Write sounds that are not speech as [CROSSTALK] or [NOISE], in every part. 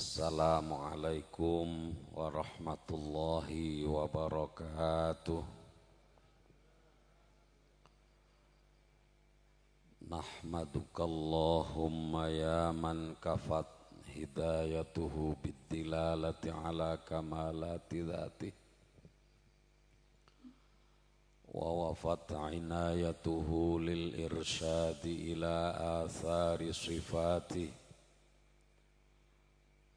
Assalamualaikum warahmatullahi wabarakatuh. Nahmaduka Allahumma ya man kafat hidayatuhu biddilalati ala kamalati dhatih inayatuhu lil irsyadi ila athari sifatih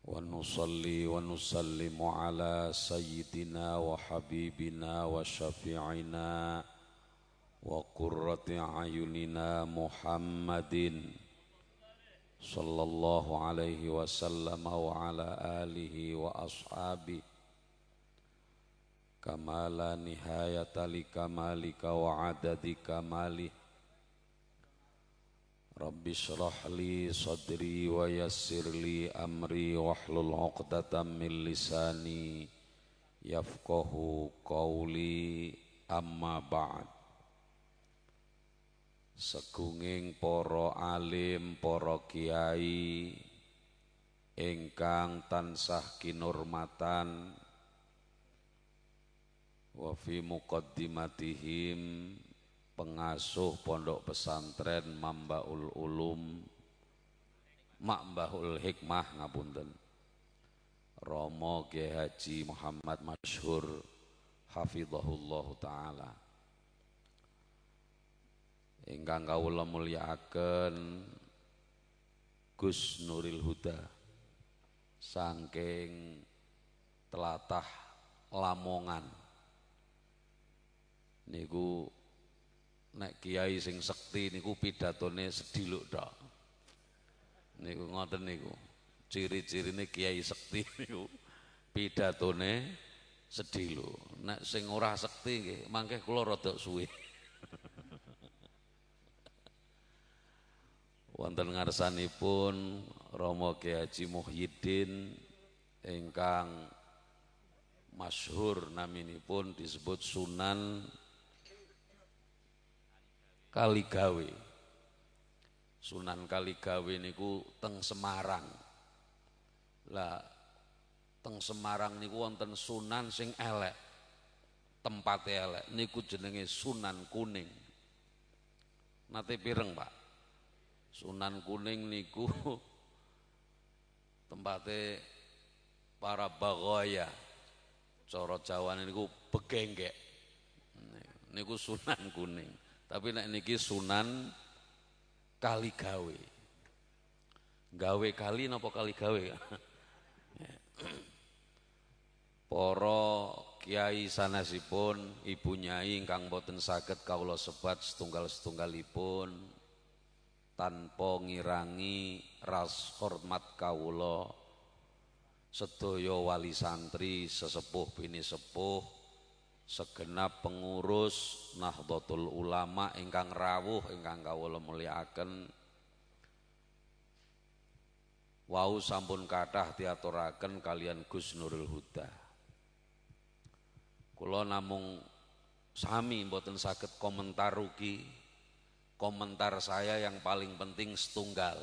ونصلي ونسلم على سيدنا وحبيبنا وشفيعنا وقرة أعيننا محمد صلى الله عليه وسلم وعلى آله وأصحابه كما لا نهاية لكمالك وعدد كماله Rabbi syrah sadri wa amri wahlul 'uqdatam min lisani amma Segunging para alim, para kiai ingkang tansah kinurmatan wa fi muqaddimatihim pengasuh pondok pesantren Mambaul Ulum. Makbahul Hikmah ngapunten. Romo Kiai Haji Muhammad Masyhur hafizahullah taala. Ingkang kawula mulyakaken Gus Nuril Huda saking telatah Lamongan. Niku nek kiai sing sekti niku pidatone sediluk tok. Niku ngoten niku. Ciri-cirine kiai sekti [LAUGHS] niku pidatone sediluk. Nek sing ora sekti nggih mangke kula rada suwe. [LAUGHS] Wonten ngarsanipun Romo Kiai Haji Muhyiddin ingkang masyhur naminipun disebut Sunan Kaligawe. Sunan Kaligawe niku teng Semarang. Lah teng Semarang niku wonten sunan sing elek. Tempat elek niku jenenge Sunan Kuning. Nate pireng, Pak? Sunan Kuning niku [LAUGHS] tempatnya para bagoya. Coro Jawa niku begenggek. Niku Sunan Kuning. Tapi nek niki Sunan kali gawe. Kali napa kali gawe? [LAUGHS] Para kiai sanesipun, ibu nyai ingkang boten saged kawula sebat setunggal-setunggalipun tanpa ngirangi ras hormat kawula sedaya wali santri sesepuh bini sepuh segenap pengurus Nahdlatul Ulama ingkang rawuh ingkang kawula mulyakaken. Wau sampun kathah diaturaken kalian Gus Nurul Huda. Kula namung sami mboten saged komentar rugi komentar saya yang paling penting setunggal.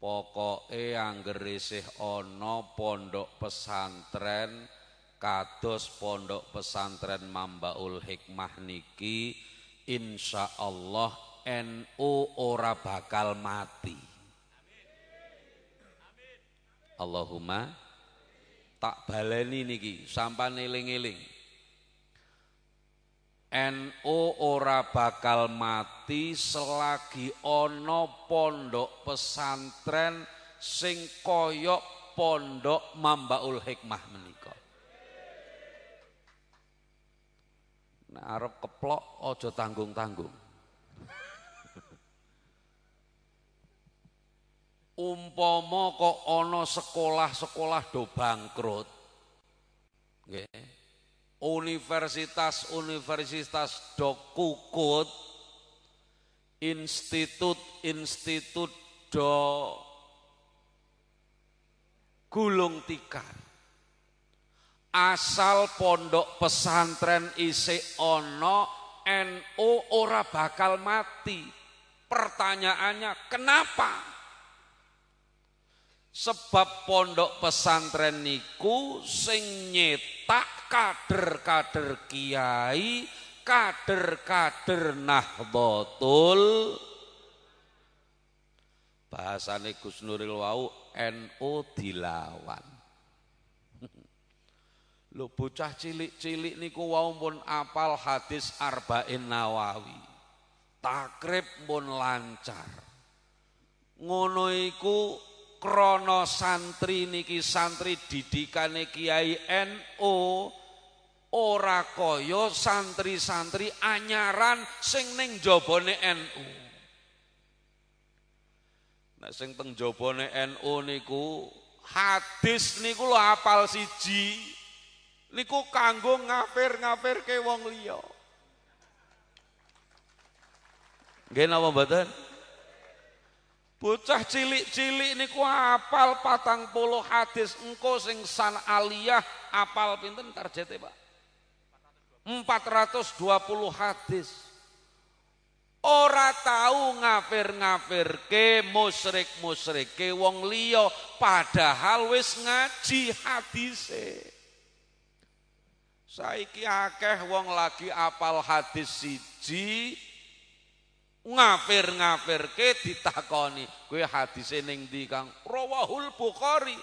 Pokoke angger isih ana pondok pesantren kados pondok pesantren Mambaul Hikmah niki insya Allah NU ora bakal mati. Allahumma tak baleni niki sampai eling-eling. NU ora bakal mati selagi ono pondok pesantren sing koyok pondok Mambaul Hikmah menika. Nek arep keplok aja tanggung-tanggung. Umpama kok ana sekolah-sekolah do bangkrut. Universitas-universitas do kukut. Institut-institut do gulung tikar asal pondok pesantren isi ono NU ora bakal mati. Pertanyaannya kenapa? Sebab pondok pesantren niku sing nyetak kader-kader kiai, kader-kader Nahdlatul bahasane Gus Nuril wau NU dilawan. Lho bocah cilik-cilik niku wau pun apal hadis Arba'in Nawawi. Takrib pun lancar. Ngono iku krono santri niki santri didikane Kiai NU ora kaya santri-santri anyaran sing ning jabane NU. Nek sing teng jabane NU niku hadis niku lho apal siji. Niku kanggo ngafir-ngafirke wong liya. Nggih napa mboten? Bocah cilik-cilik niku apal patang puluh hadis engko sing san aliyah apal pinten tarjete Pak? 420 hadis. Ora tahu ngafir-ngafir ke musrik-musrik ke wong liya padahal wis ngaji hadise. Saiki akeh wong lagi apal hadis siji ngafir-ngafirke ditakoni. Kowe hadise ning ndi Kang? Rawahul bukhari.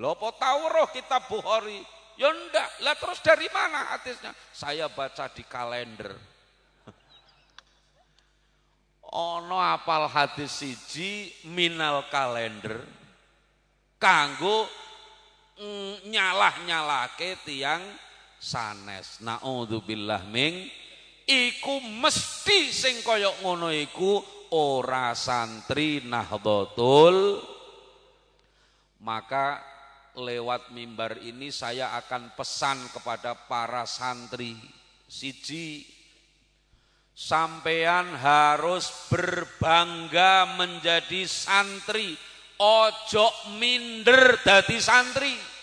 Lho apa tau roh kitab bukhari? Ya ndak. Lah terus dari mana hadisnya? Saya baca di kalender. [LAUGHS] Ono apal hadis siji minal kalender kanggo mm, nyalah-nyalake tiang sanes. Naudzubillah ming. Iku mesti sing kaya ngono iku ora santri Nahdlatul maka lewat mimbar ini saya akan pesan kepada para santri siji. Sampean harus berbangga menjadi santri. Ojo minder dadi santri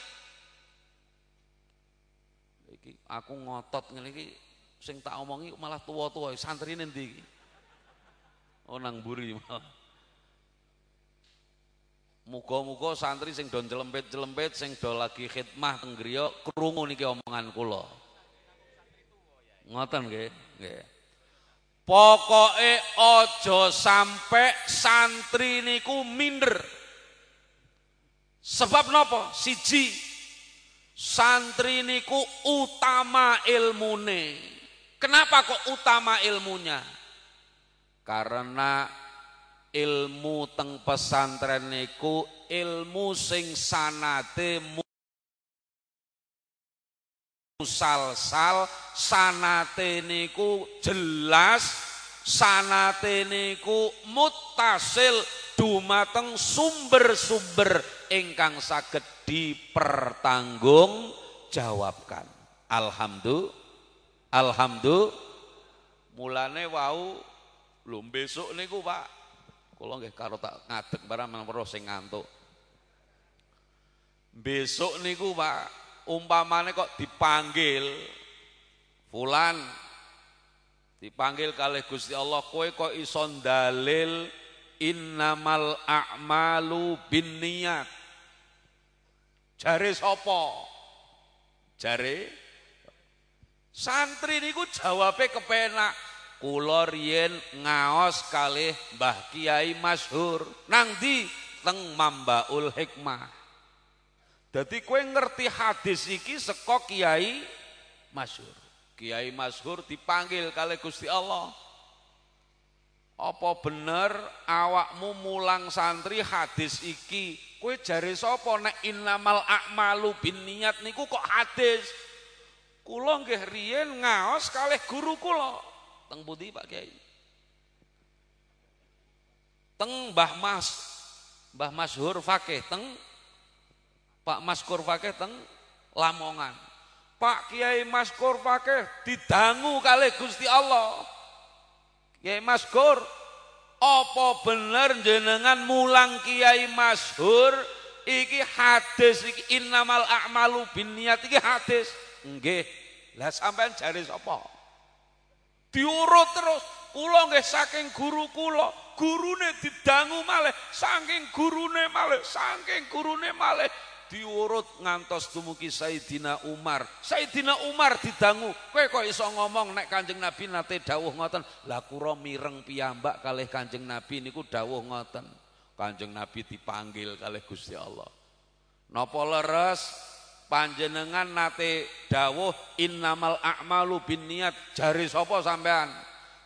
aku ngotot ngene iki sing tak omongi malah tua-tua santri nanti oh nang buri malah. Muga-muga santri sing don jelempet-jelempet sing do lagi khidmah teng griya krungu niki omongan kula. Ngoten nggih nggih. Pokoke aja sampai santri niku minder. Sebab napa? Siji santri niku utama ilmune. Kenapa kok utama ilmunya? Karena ilmu teng pesantren niku ilmu sing sanate musalsal sanate niku jelas sanate niku mutasil dumateng sumber-sumber ingkang saged dipertanggung jawabkan. Alhamdulillah Alhamdulillah mulane wau lho besok niku Pak kula nggih karo tak ngadeg barang menapa sing ngantuk. Besok niku Pak umpamane kok dipanggil fulan dipanggil kali Gusti Allah kowe kok iso dalil innamal a'malu binniyat jare sapa jare Santri niku jawabe kepenak. Kula riyen ngaos kalih Mbah Kiai Masyhur. Nang ndi? Teng Mambaul Hikmah. Dadi kowe ngerti hadis iki saka Kiai Masyhur. Kiai Masyhur dipanggil kali Gusti Allah. Apa bener awakmu mulang santri hadis iki? Kowe jare sapa nek innamal a'malu binniyat niku kok hadis? Kula nggih riyen ngaos kalih guru kula. Teng pundi Pak Kiai? Teng Mbah Mas. Mbah Masyhur Fakih teng Pak Maskur Fakih teng Lamongan. Pak Kiai Maskur Fakih didangu kalih Gusti Allah. Kiai Maskur, apa bener jenengan mulang Kiai Masyhur iki hadis iki innamal a'malu binniyat iki hadis. Nggih. Lah sampean jare sapa? Diurut terus kula nggih saking guru kula gurune didangu malih saking gurune malih saking gurune malih diurut ngantos dumugi Sayyidina Umar. Sayyidina Umar didangu, kowe kok iso ngomong nek Kanjeng Nabi nate dawuh ngoten. Lah kura mireng piyambak kalih Kanjeng Nabi niku dawuh ngoten. Kanjeng Nabi dipanggil kalih Gusti Allah. Napa leres panjenengan nate dawuh innamal a'malu binniat jari sapa sampean?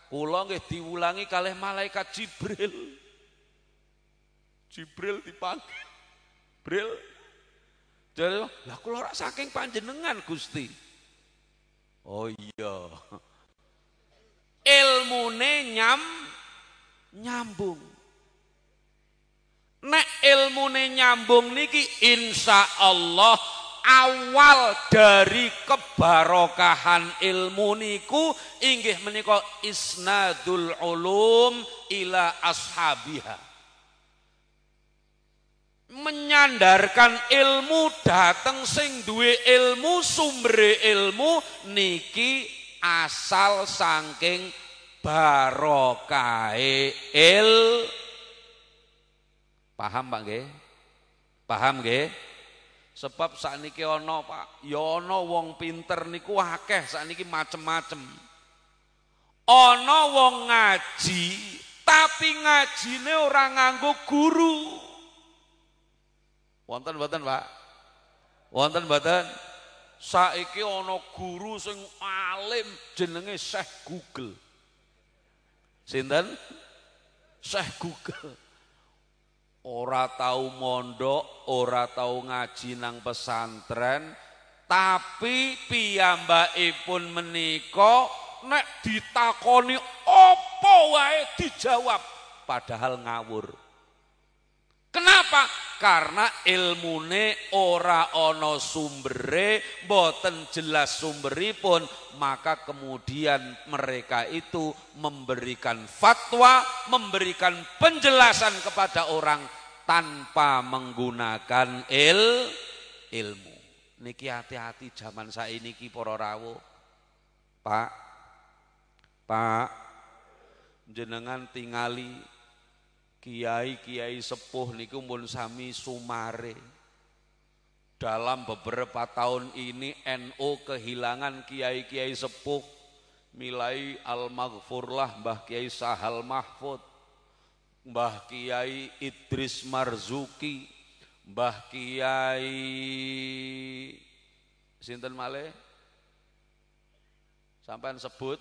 Kula nggih diulangi kalih malaikat Jibril. Jibril dipanggil. Jibril jadi, lah kula ora saking panjenengan Gusti. Oh iya. Ilmune nyam nyambung. Nek ilmune nyambung niki insya Allah awal dari kebarokahan ilmu niku inggih menika isnadul ulum ila ashabiha menyandarkan ilmu dateng sing duwe ilmu sumber ilmu niki asal saking barokahe il. Paham Pak nggih? Paham nggih? Sebab sakniki ana Pak ya wong pinter niku akeh sakniki macem-macem. Ana wong ngaji tapi ngajine ora nganggo guru Wonten mboten, Pak? Wonten mboten? Saiki ana guru sing alim jenenge Syekh Google. Sinten? Syekh Google. Ora tahu mondok, ora tahu ngaji nang pesantren, tapi piyambakipun menika nek ditakoni apa wae dijawab padahal ngawur. Kenapa? Karena ilmune ora ono sumbere, boten jelas sumberipun, maka kemudian mereka itu memberikan fatwa, memberikan penjelasan kepada orang tanpa menggunakan il ilmu. Niki hati-hati zaman saya ini ki para rawuh. Pak, Pak, jenengan tingali kiai-kiai sepuh niku pun sami sumare. Dalam beberapa tahun ini NU kehilangan kiai-kiai sepuh milai al-maghfurlah Mbah Kiai Sahal Mahfud, Mbah Kiai Idris Marzuki, Mbah Kiai Sinten Male? Sampai sebut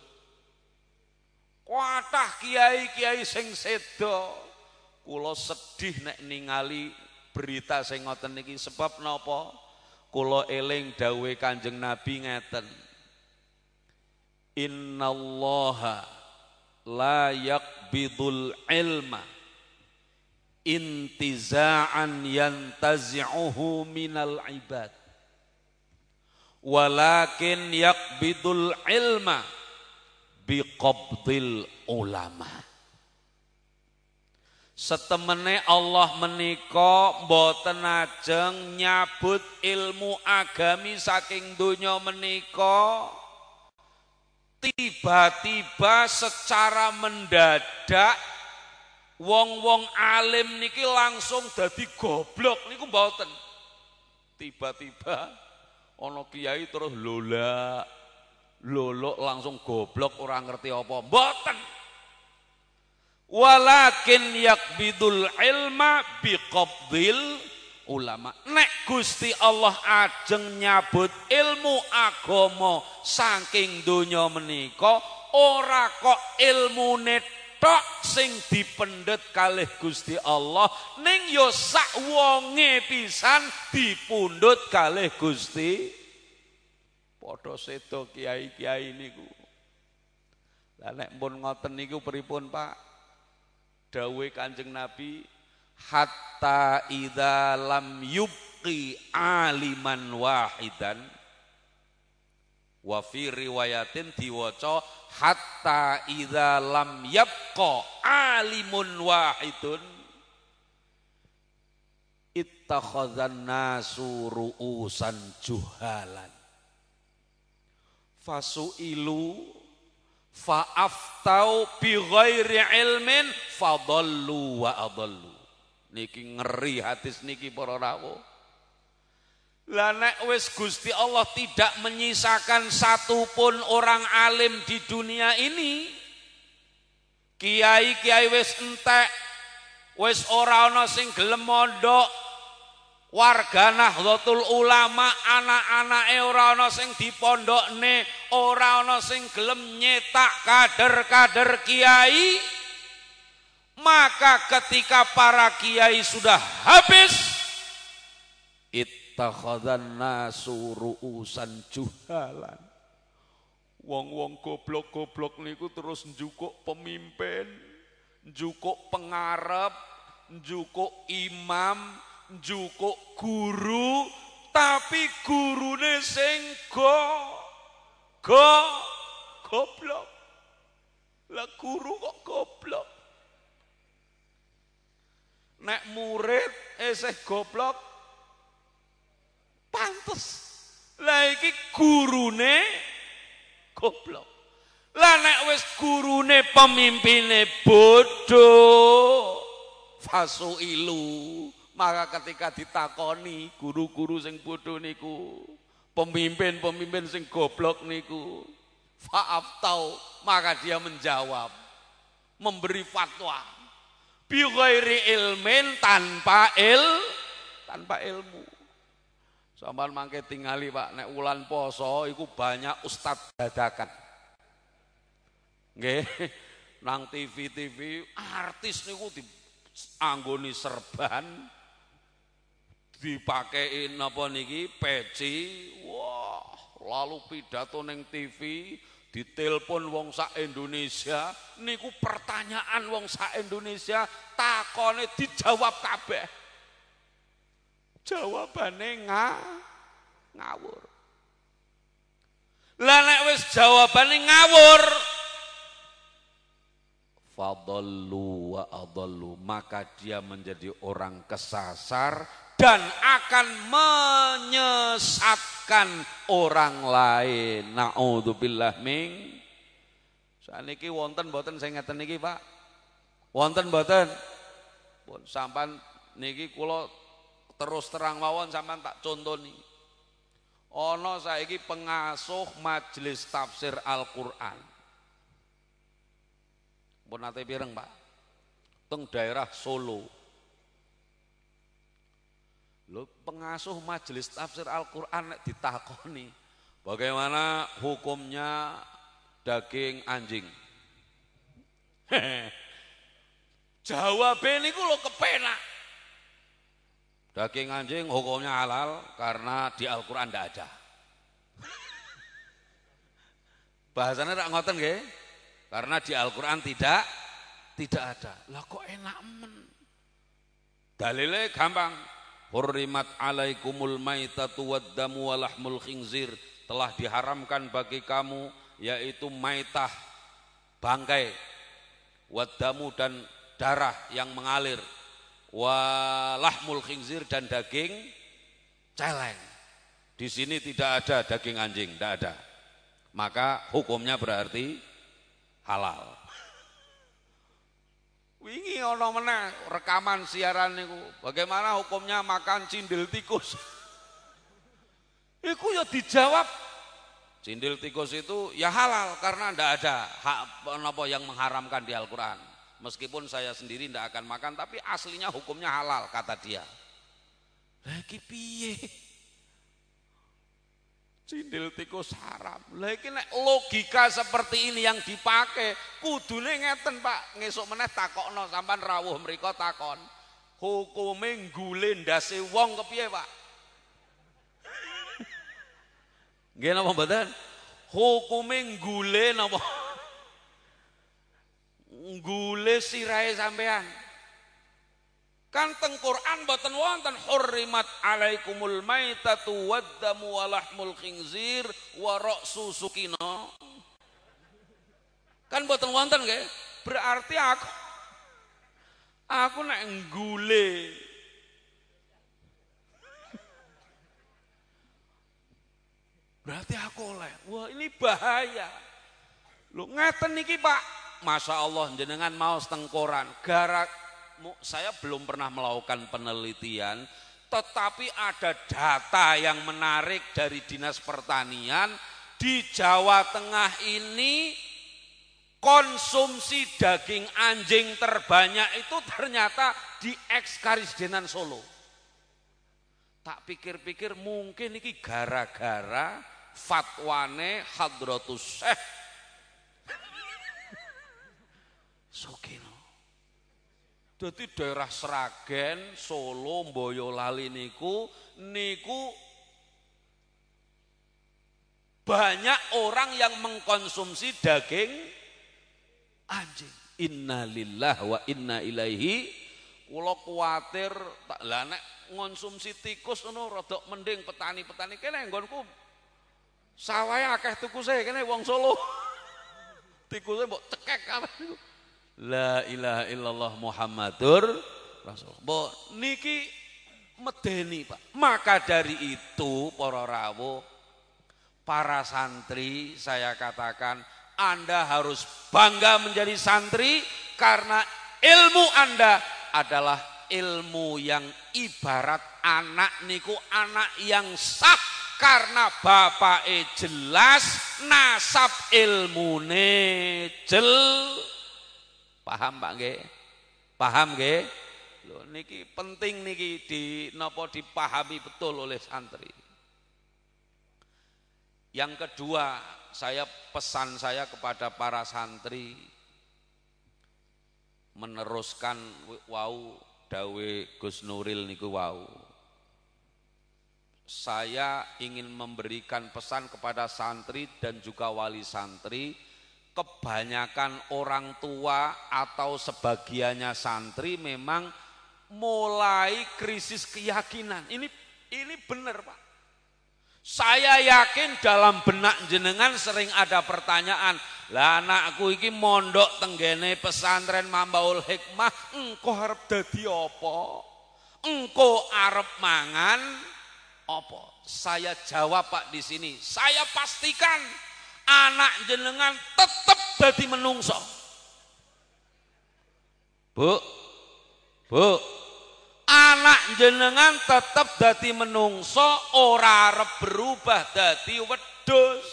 kuatah kiai-kiai sing sedo Kulo sedih nek ningali berita sing ngoten niki sebab napa? Kulo eling dawe Kanjeng Nabi ngeten. Innallaha la yaqbidul ilma intiza'an yantazi'uhu minal ibad walakin yaqbidul ilma biqabdil ulama Setemene Allah menika boten ajeng nyabut ilmu agami saking donya menika tiba-tiba secara mendadak wong-wong alim niki langsung dadi goblok niku mboten. Tiba-tiba ana kiai terus lola lolok langsung goblok orang ngerti apa. Mboten walakin yakbidul ilma biqabdil ulama. Nek Gusti Allah ajeng nyabut ilmu agama saking donya menika ora kok ilmu tok sing dipendet kalih Gusti Allah ning yo sak wonge pisan dipundhut kalih Gusti. Padha sedo kiai-kiai niku. Lah nek pun ngoten niku pripun Pak dawe kanjeng Nabi hatta idza lam yubqi aliman wahidan. Wa fi riwayatin diwaca hatta idza lam yabqa alimun wahidun. Ittakhadzan nasu ru'usan juhalan. Fasu'ilu fa'aftau bi ghairi ilmin fadallu wa adallu. Niki ngeri hadis niki para rawuh lah nek wis Gusti Allah tidak menyisakan satupun orang alim di dunia ini kiai-kiai wis entek wis ora ana sing gelem mondok warga Nahdlatul Ulama anak-anake ora ana sing dipondokne ora ana sing gelem nyetak kader-kader kiai. Maka ketika para kiai sudah habis ittakhadhan nasu ru'usan juhalan. Wong-wong goblok-goblok niku terus njukuk pemimpin njukuk pengarep njukuk imam njukuk guru tapi gurune sing go go goblok. Lah guru kok goblok? Nek murid eseh goblok pantes. Lah iki gurune goblok. Lah nek wis gurune pemimpine bodoh fasu ilu maka ketika ditakoni guru-guru sing bodoh niku, pemimpin-pemimpin sing goblok niku, faaf tau, maka dia menjawab, memberi fatwa. Bi ilmin tanpa il tanpa ilmu. Sampai mangke tingali Pak nek ulan poso iku banyak ustad dadakan. Nggih, nang TV-TV artis niku di anggoni serban dipakein apa niki? Peci. Wah lalu pidato neng TV ditelepon wong sak Indonesia. Niku pertanyaan wong sak Indonesia takone dijawab kabeh. Jawabane nga ngawur. Lah nek wis jawabane ngawur. Fadallu wa adallu. Maka dia menjadi orang kesasar dan akan menyesatkan orang lain. Nauzubillah min. Saniki wonten boten saya ngeten niki, Pak. Wonten boten? Pun sampan niki kula terus terang mawon sampan tak contoni. Ana saiki pengasuh majelis tafsir Al-Qur'an. Pun nate pireng, Pak? Teng daerah Solo. Lo pengasuh majelis tafsir Al-Quran ditakoni. Bagaimana hukumnya daging anjing? [LAUGHS] Jawabnya ini lo kepenak. Daging anjing hukumnya halal karena di Al-Quran tidak ada. [LAUGHS] Bahasanya tak ngoten nggih? Karena di Al-Quran tidak tidak ada. Lah kok enak men? Dalilnya gampang. Hurrimat alaikumul maitatu waddamu walahmul khinzir. Telah diharamkan bagi kamu yaitu maitah, bangkai, waddamu dan darah yang mengalir. Walahmul khinzir dan daging celeng. Di sini tidak ada daging anjing, tidak ada. Maka hukumnya berarti halal. Wingi ana meneh rekaman siaran niku. Bagaimana hukumnya makan cindil tikus? Iku ya dijawab. Cindil tikus itu ya halal karena ndak ada hak apa yang mengharamkan di Al-Qur'an. Meskipun saya sendiri ndak akan makan tapi aslinya hukumnya halal kata dia. Lagi piye? Cindil tikus haram. Lah iki nek logika seperti ini yang dipakai, kudune ngeten Pak. Ngesuk meneh takokno sampean rawuh mriku takon. Hukume nggule ndase wong kepiye, Pak? [LAUGHS] Nggih napa mboten? Hukume nggule napa? [LAUGHS] Nggule sirahe sampean. Kan teng Quran boten wonten hurrimat alaikumul maitatu waddamu walahmul khinzir wa ra'su sukina. Kan boten wonten nggih? Berarti aku aku nek nggule Berarti aku oleh. Wah, ini bahaya. Lu ngeten niki Pak, Masya Allah jenengan mau setengkoran. Gara saya belum pernah melakukan penelitian, tetapi ada data yang menarik dari Dinas Pertanian di Jawa Tengah ini konsumsi daging anjing terbanyak itu ternyata di ekskarisdenan Solo. Tak pikir-pikir mungkin ini gara-gara fatwane Hadratus Syekh [LAUGHS] Sukino. Jadi daerah Seragen, Solo, Boyolali niku niku banyak orang yang mengkonsumsi daging anjing. Innalillah wa inna ilaihi kula kuatir tak lah nek ngonsumsi tikus ngono rada mending petani-petani kene nggonku sawahe akeh tukuse kene wong Solo. [LAUGHS] Tikuse mbok cekek kabeh. La ilaha illallah Muhammadur Rasul. Bo niki medeni Pak. Maka dari itu para rawuh, para santri saya katakan Anda harus bangga menjadi santri karena ilmu Anda adalah ilmu yang ibarat anak niku anak yang sah karena bapak jelas nasab ilmune jel Paham Pak nggih? Paham nggih? Lho niki penting niki di napa dipahami betul oleh santri. Yang kedua, saya pesan saya kepada para santri meneruskan wau dawe Gus Nuril niku wau. Saya ingin memberikan pesan kepada santri dan juga wali santri kebanyakan orang tua atau sebagiannya santri memang mulai krisis keyakinan. Ini ini benar Pak. Saya yakin dalam benak jenengan sering ada pertanyaan, lah anakku iki mondok tenggene pesantren Mambaul Hikmah, engko harap dadi apa? Engko arep mangan apa? Saya jawab Pak di sini, saya pastikan anak jenengan tetap jadi menungso. Bu, bu, anak jenengan tetap jadi menungso, ora arep berubah jadi wedus.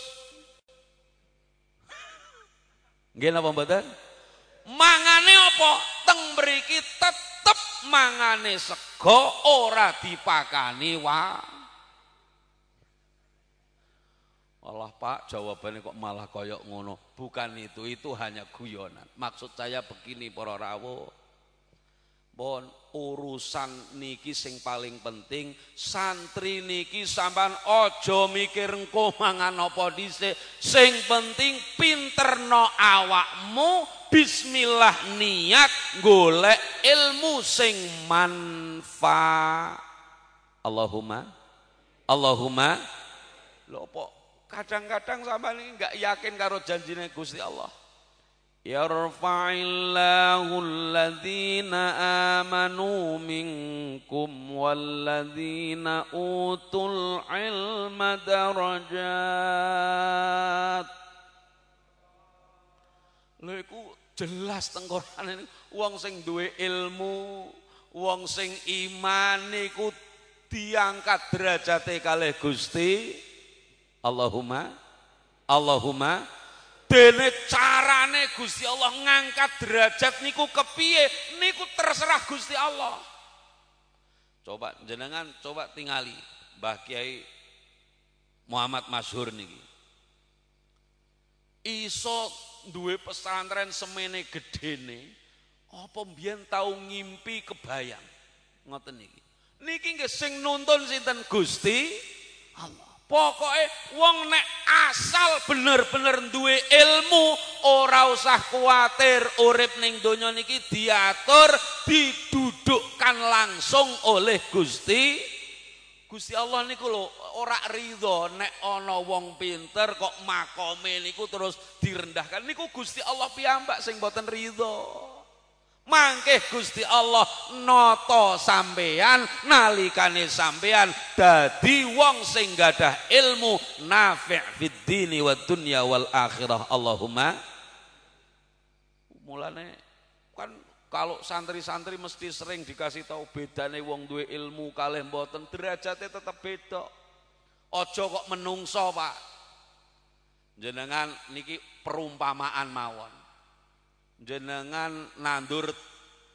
Nggih napa? Mangane apa? Teng mriki tetep mangane sego ora dipakani wae. Allah Pak jawabannya kok malah koyok ngono. Bukan itu, itu hanya guyonan. Maksud saya begini para rawuh. Bon, urusan niki sing paling penting santri niki sampan ojo mikir engko mangan apa dhisik. Sing penting pinterno awakmu bismillah niat golek ilmu sing manfaat. Allahumma Allahumma lho Kadang-kadang sama ini enggak yakin karo janjinya Gusti Allah. Yarfa'illahu alladhina amanu minkum walladhina utul ilma darajat. Lha iku jelas tengkoran ini wong sing duwe ilmu, wong sing iman niku diangkat derajate kalih Gusti Allahumma Allahumma. Dene carane Gusti Allah ngangkat derajat niku kepiye? Niku terserah Gusti Allah. Coba jenengan coba tingali Mbah Kiai Muhammad Masyhur niki. Iso duwe pesantren semene gedene apa mbiyen tau ngimpi kebayang? Ngoten niki. Niki nggih sing nuntun sinten? Gusti Allah Pokoknya wong nek asal bener-bener duwe ilmu ora usah kuatir urip ning donya niki diatur didudukkan langsung oleh Gusti. Gusti Allah niku lho ora ridho nek ana wong pinter kok makome niku terus direndahkan. Niku Gusti Allah piyambak sing boten ridho Mangke Gusti Allah noto sampean nalikane sampean dadi wong sing gadah ilmu nafi' fid dini wa dunya wal akhirah Allahumma mulane kan kalau santri-santri mesti sering dikasih tahu bedane wong duwe ilmu kalih mboten derajatnya tetap beda. Ojo kok menungso, Pak. Jenengan niki perumpamaan mawon. Jenengan nandur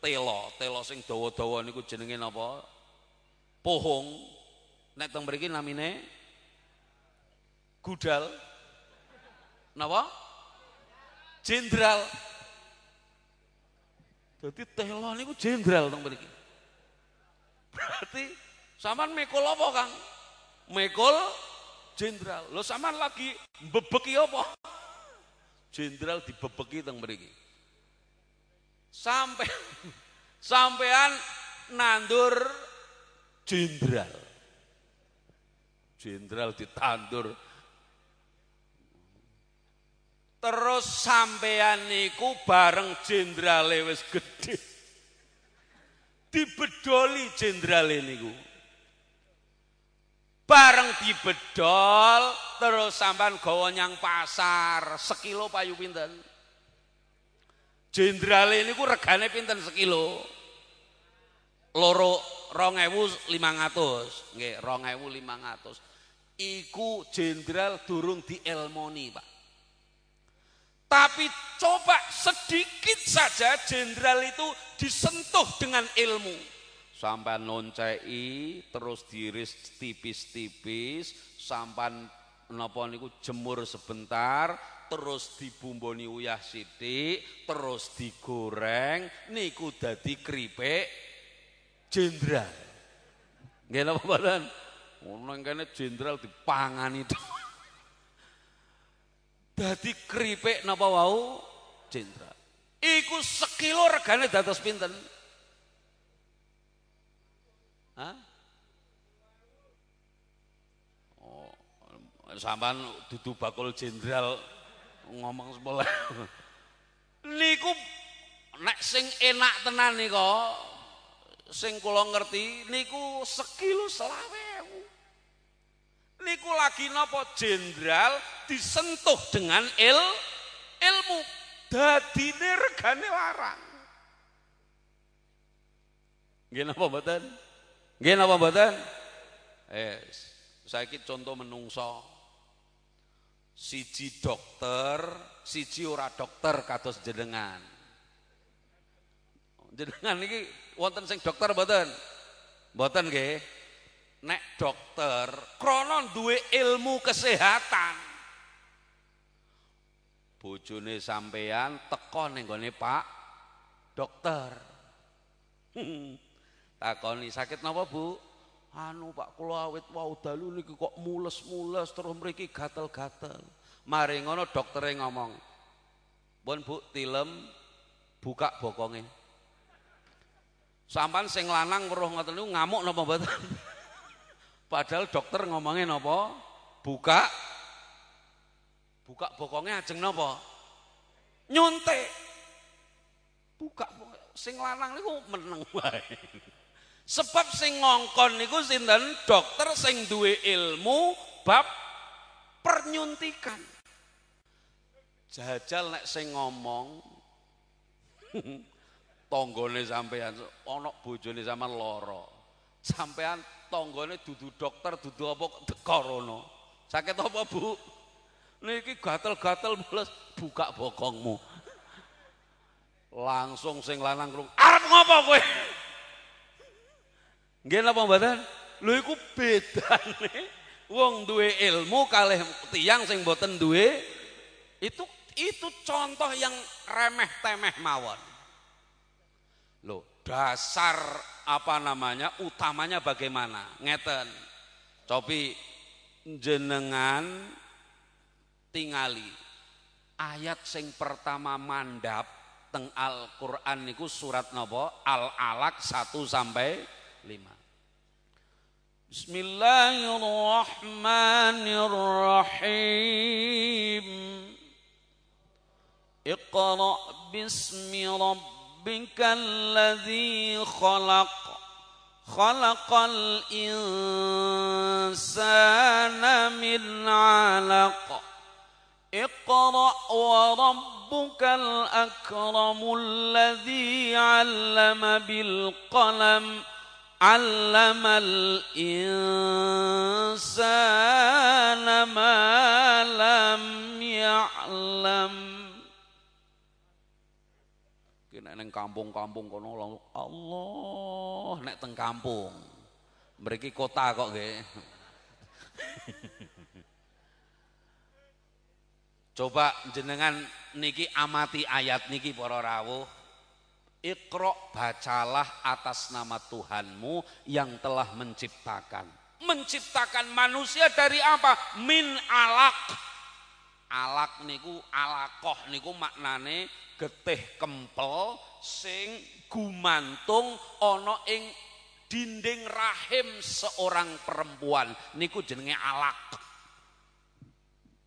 telo, telo sing dawa-dawa niku jenenge napa? Pohong. Nek teng mriki namine gudal. Napa? Jenderal. Jadi telo niku jenderal teng mriki. Berarti sampean mekol apa, Kang? Mekol jenderal. Lo sampean lagi bebeki apa? Jenderal dibebeki teng mriki. Sampai sampean nandur jenderal. Jenderal ditandur Terus sampean niku bareng jenderal wis gede. Dibedoli jenderal niku. Bareng dibedol terus sampean gawa nyang pasar, sekilo payu pinten? Jenderal niku regane pinten sekilo? Loro 2500. Nggih, 2500. Iku jenderal durung dielmoni, Pak. Tapi coba sedikit saja jenderal itu disentuh dengan ilmu. Sampai noncei terus diris tipis-tipis, sampai napa niku jemur sebentar, terus dibumboni uyah sidik, terus digoreng, niku dadi keripik jenderal. Nggih napa mboten? Ono kene jenderal dipangani Dadi keripik napa wau jenderal. Iku sekilo regane dados pinten? Hah? Oh, sampean dudu bakul jenderal ngomong sebelah. [LAUGHS] Niku nek sing enak tenan nika sing kula ngerti niku sekilo selawe niku lagi napa jenderal disentuh dengan il ilmu. Dadine regane larang. Nggih napa mboten? Nggih napa mboten? Eh saiki contoh menungso siji dokter siji ora dokter kados jenengan. Jenengan niki wonten sing dokter mboten? Mboten nggih. Nek dokter krono duwe ilmu kesehatan. Bojone sampean teko ning Pak dokter. [LAUGHS] Takoni sakit napa Bu anu Pak kula awit wau dalu niki kok mules-mules terus mriki gatel-gatel mari ngono doktere ngomong pun Bu tilem buka bokonge sampan sing lanang weruh ngoten niku ngamuk napa mboten [LAUGHS] Padahal dokter ngomongin apa? Buka buka bokongnya ajeng napa? Nyuntik. Buka sing lanang niku meneng wae. [LAUGHS] Sebab sing ngongkon niku sinten? Dokter sing duwe ilmu bab pernyuntikan. Jajal nek sing ngomong [LAUGHS] tonggone sampean ana bojone sampean lara. Sampean tanggane dudu dokter, dudu apa korono. Sakit apa, Bu? Niki gatel-gatel mules buka bokongmu. Langsung sing lanang krung, "Arep ngopo kowe?" Nggih napa mboten? Lho iku bedane wong duwe ilmu kalih tiyang sing mboten duwe itu itu contoh yang remeh temeh mawon. Loh, dasar apa namanya utamanya bagaimana ngeten cobi jenengan tingali ayat sing pertama mandap teng Al-Qur'an niku surat nopo Al-Alaq 1 sampai lima. Bismillahirrahmanirrahim. Iqra' bismi rabbikal ladzi khalaq. Khalaqal insana min 'alaq. اقرأ وربك الأكرم الذي علم بالقلم Allamal insana ma lam ya'lam. Kena neng kampung-kampung kono Allah nek teng kampung. Mriki kota kok nggih. [LAUGHS] Coba jenengan niki amati ayat niki para rawuh. Iqra bacalah atas nama Tuhanmu yang telah menciptakan. Menciptakan manusia dari apa? Min alak. Alak niku alakoh niku maknane getih kempel sing gumantung ana ing dinding rahim seorang perempuan niku jenenge alak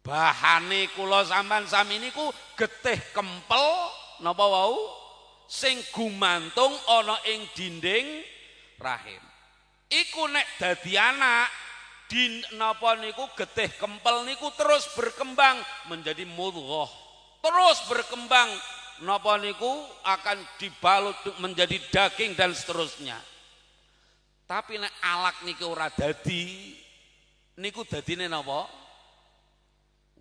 bahane kula sampean sami niku getih kempel napa wau sing gumantung ana ing dinding rahim. Iku nek dadi anak din napa niku getih kempel niku terus berkembang menjadi mudghah terus berkembang napa niku akan dibalut menjadi daging dan seterusnya. Tapi nek alak niku ora dadi niku dadine napa?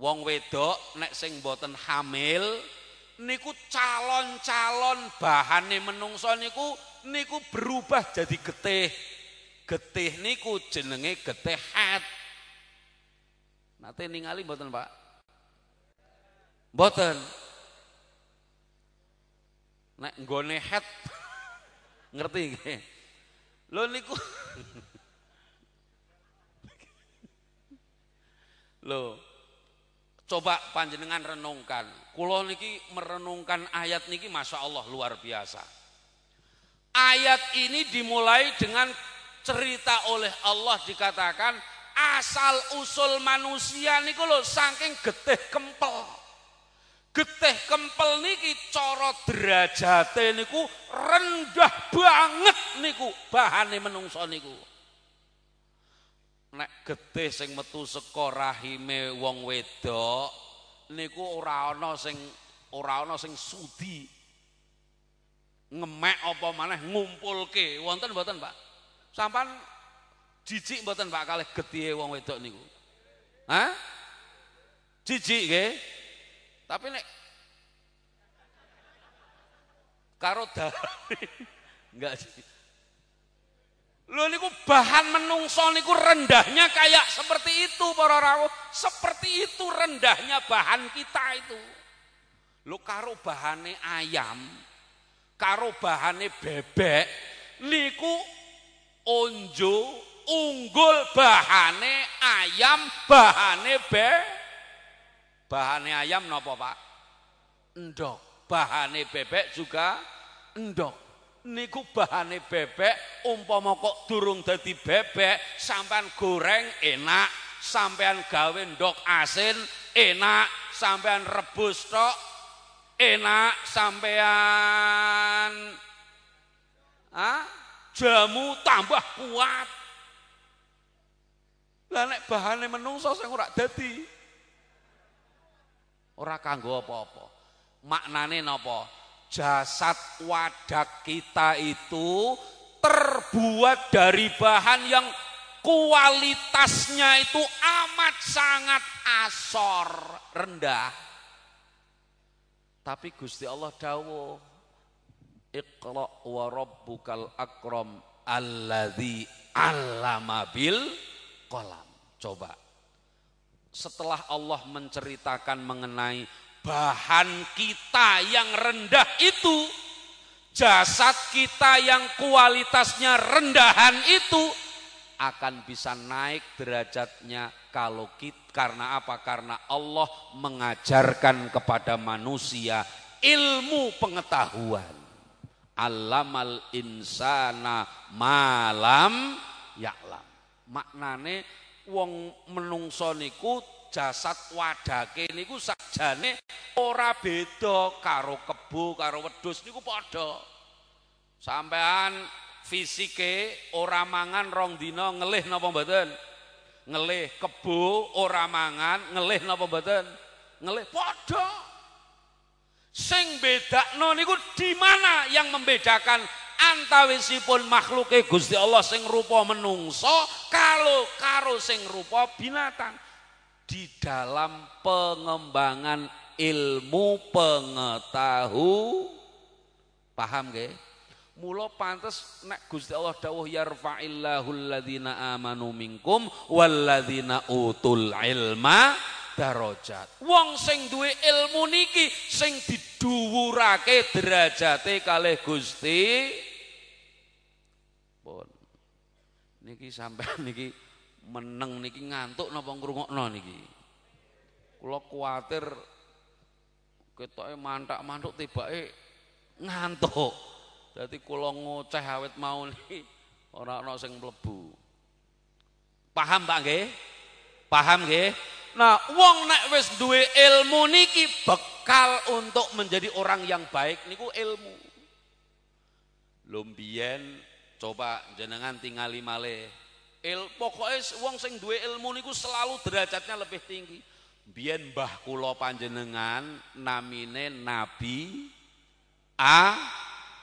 Wong wedok nek sing boten hamil niku calon-calon bahane menungso niku niku berubah jadi getih. Getih niku jenenge getih head. Nate ningali mboten, Pak? Mboten. Nek nggone head [LAUGHS] ngerti nggih. Lho niku [LAUGHS] Loh, Coba panjenengan renungkan. Kulo niki merenungkan ayat niki Masya Allah luar biasa. Ayat ini dimulai dengan cerita oleh Allah dikatakan asal usul manusia niku lho saking getih kempel. Getih kempel niki cara derajate niku rendah banget niku bahane menungso niku nek getih sing metu saka rahime wong wedok niku ora ana sing ora ana sing sudi. Ngemek apa maneh ngumpulke. Wonten mboten Pak? Sampan jijik mboten Pak kalih getihe wong wedok niku? Hah? Jijik nggih? Tapi nek karo enggak [LAUGHS] sih Lho niku bahan menungso niku rendahnya kayak seperti itu para rawuh. Seperti itu rendahnya bahan kita itu. Lho karo bahane ayam, karo bahane bebek niku onjo unggul bahane ayam, bahane be bahane ayam napa Pak? Endok. Bahane bebek juga endok niku bahane bebek umpama kok durung dadi bebek sampean goreng enak sampean gawe ndok asin enak sampean rebus tok enak sampean ah jamu tambah kuat. Lah nek bahane menungso sing ora dadi? Ora kanggo apa-apa. Maknane napa jasad wadah kita itu terbuat dari bahan yang kualitasnya itu amat sangat asor rendah. Tapi Gusti Allah dawuh Iqra wa rabbukal akram alladzi 'allama bil qalam. Coba. Setelah Allah menceritakan mengenai bahan kita yang rendah itu, jasad kita yang kualitasnya rendahan itu akan bisa naik derajatnya kalau kita karena apa? Karena Allah mengajarkan kepada manusia ilmu pengetahuan. Alamal insana malam ya'lam. Maknane wong menungso niku jasad wadake niku sakjane ora beda karo kebo karo wedhus niku padha. Sampean fisike ora mangan rong dina ngelih napa mboten? Ngelih kebo ora mangan ngelih napa mboten? ngelih padha. Sing bedakno niku di mana yang membedakan antawisipun makhluke Gusti Allah sing rupa menungso kalau karo sing rupa binatang di dalam pengembangan ilmu pengetahu. Paham nggih? Mula pantes nek Gusti Allah dawuh yarfa'illahu alladhina amanu minkum walladzina utul ilma darajat. Wong sing duwe ilmu niki sing diduwurake derajate kalih Gusti. Pun. Niki sampai niki meneng niki ngantuk napa ngrungokno niki. Kula kuatir ketoke mantak-mantuk tibake ngantuk. Jadi kula ngoceh awet mau niki ora ana sing mlebu. Paham Pak nggih? Paham nggih? Nah, wong nek wis duwe ilmu niki bekal untuk menjadi orang yang baik niku ilmu. Lumbien coba jenengan tingali malih. Il pokoknya wong sing duwe ilmu niku selalu derajatnya lebih tinggi. Biyen mbah kula panjenengan namine Nabi A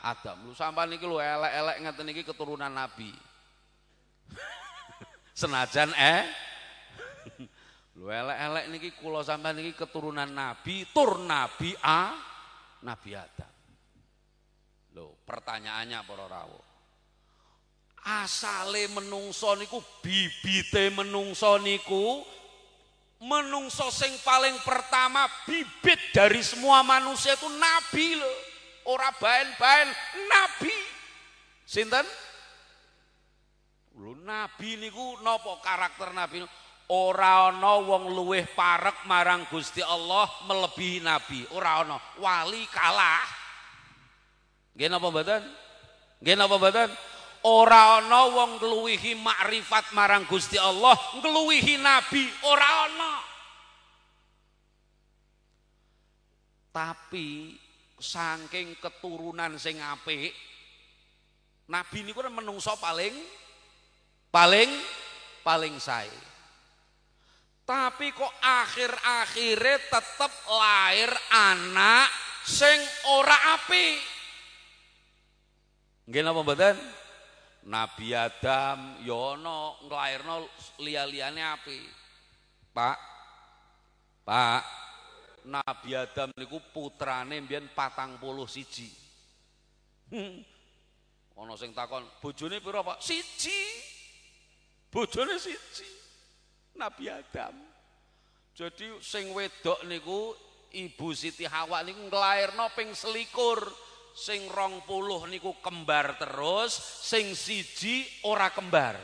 Adam. Lu sampai niki lu elek-elek ngeten niki keturunan Nabi. [LAUGHS] Senajan eh lu elek-elek niki kula sampai niki keturunan Nabi, tur Nabi A, Nabi Adam. Loh, pertanyaannya para rawuh. Asale menungso niku bibite menungso niku menungso sing paling pertama bibit dari semua manusia itu nabi loh ora baen-baen nabi. Sinten? Lho nabi niku napa karakter nabi? Ora ana wong luweh parek marang Gusti Allah melebihi nabi. Ora ana. Wali kalah. Nggih napa mboten? Nggih napa mboten? Ora ana wong ngluwihi makrifat marang Gusti Allah, ngluwihi nabi, ora ana. Tapi saking keturunan sing apik nabi niku kan menungso paling paling paling sae. Tapi kok akhir-akhirnya tetep lahir anak sing ora apik. Nggih napa mboten Nabi Adam yono ya nglairno liya-liyane api Pak Pak Nabi Adam niku putrane mbiyen puluh siji. Hmm. Ana sing takon, bojone pira, Pak? Siji. Bojone siji. Nabi Adam. Jadi sing wedok niku Ibu Siti Hawa niku nglairno ping selikur. Sing rong puluh niku kembar terus, sing siji ora kembar.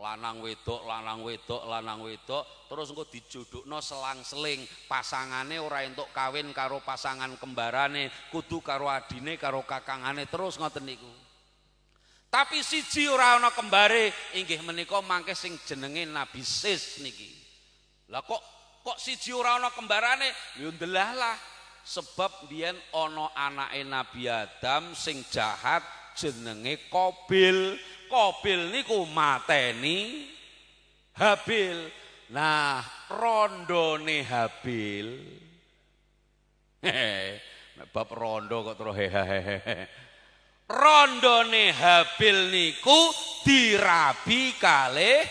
Lanang wedok lanang wedok lanang wedok terus engko dijodhokno selang-seling. Pasangane ora entuk kawin karo pasangan kembarane kudu karo adine karo kakangane terus ngoten niku. Tapi siji ora ana kembare inggih menika mangke sing jenenge Nabi Sis niki. Lah kok kok siji ora ana kembarane? Yo ndelalah sebab biyen ana anake Nabi Adam sing jahat jenenge Kobil Kobil niku mateni Habil. Nah, rondone Habil. Hehe. Bab rondo kok terus hehehe. Rondone Habil niku dirabi kalih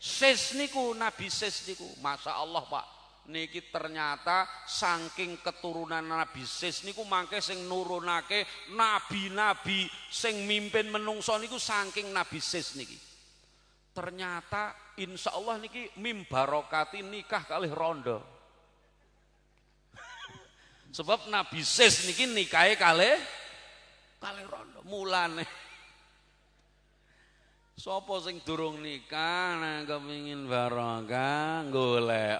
Sis niku Nabi Sis niku. Masya Allah Pak niki ternyata saking keturunan Nabi Sis niku mangke sing nurunake nabi-nabi sing mimpin menungso niku saking Nabi Sis niki. Ternyata insya Allah niki mim barokati nikah kali rondo. [LAUGHS] Sebab Nabi Sis niki nikahe kali kali rondo mulane. Sopo sing durung nikah nang kepengin barokah golek.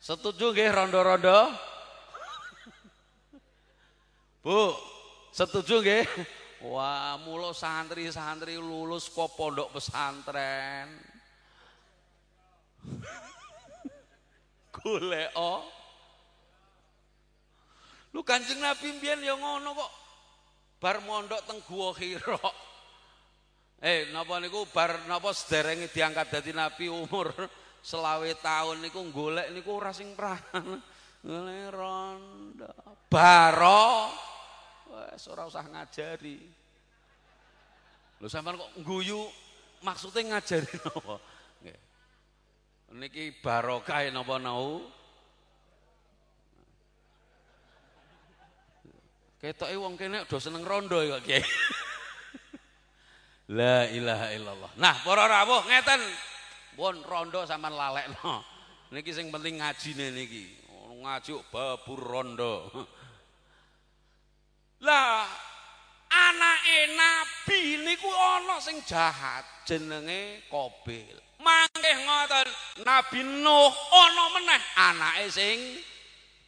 Setuju nggih rondo-rondo? Bu, setuju nggih? Wah, mulo santri-santri lulus kok pondok pesantren. Golek. Lu Kanjeng Nabi mbiyen ya ngono kok bar mondok teng Guwa Hira. Eh napa niku bar napa sederenge diangkat dadi nabi umur [LAUGHS] selawe tahun niku golek niku ora sing peranan. Golek [LAUGHS] rondo. Baro wis ora usah ngajari. Lho sampean kok guyu maksudnya ngajari [LAUGHS] napa? Niki barokah napa nau? Ketoke wong kene do seneng rondo kok Kiai. [LAUGHS] La ilaha illallah. Nah, para rawuh ngeten. Pun rondo sampean lalekno. [LAUGHS] Niki sing penting ngajine niki. Ngaji babur rondo. [LAUGHS] Lah anake nabi niku ana sing jahat jenenge Qabil. Mangke ngoten Nabi Nuh ana meneh anake sing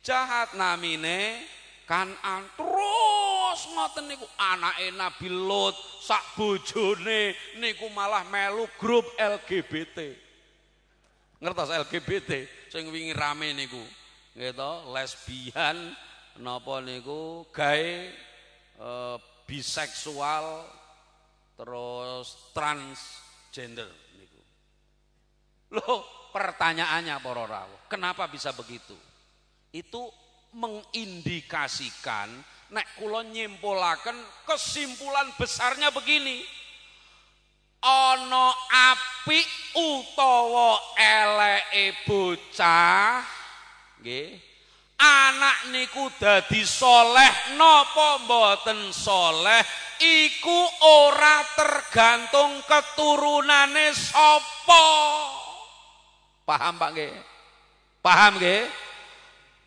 jahat namine Kanan terus ngoten niku anake Nabi Lot sak bojone niku malah melu grup LGBT. Ngertos LGBT sing wingi rame niku. Gitu, lesbian napa niku gawe e, biseksual terus transgender niku. Loh, pertanyaannya para kenapa bisa begitu? Itu mengindikasikan nek kula nyimpulaken kesimpulan besarnya begini. Ana api utawa eleke bocah nggih anak niku dadi soleh napa mboten soleh? Iku ora tergantung keturunane sapa. Paham Pak nggih? Paham nggih